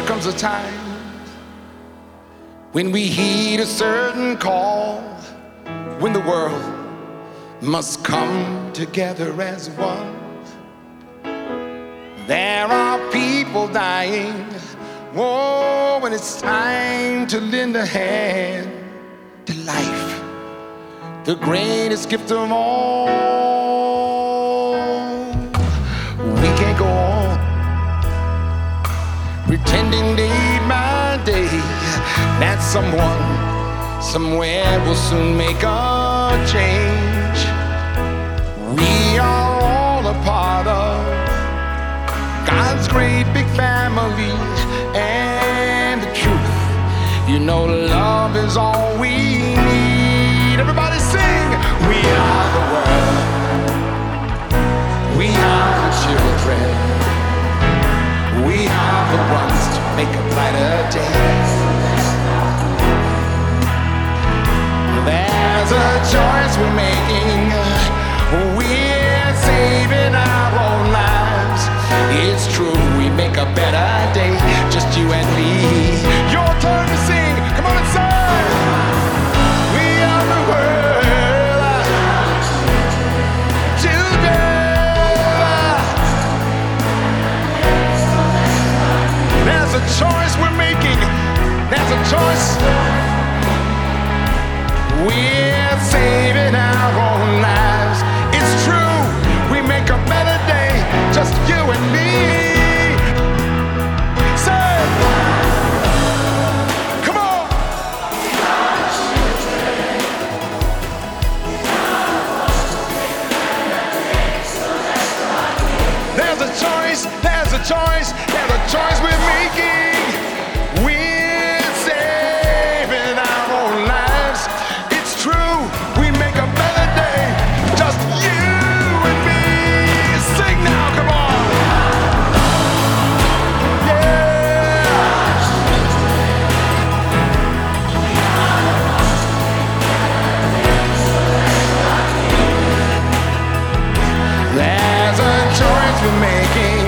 comes a time when we heed a certain call, when the world must come together as one. There are people dying. Oh, when it's time to lend a hand to life, the greatest gift of all. Pretending day by day that someone somewhere will soon make a change. We are all a part of God's great big family and the truth. You know, love is all we need. Everybody sing, We are the world. Make a brighter day. There's a choice we're making. We choice we're making. That's a choice we a choice, there's a choice, There's a choice we're making. you're making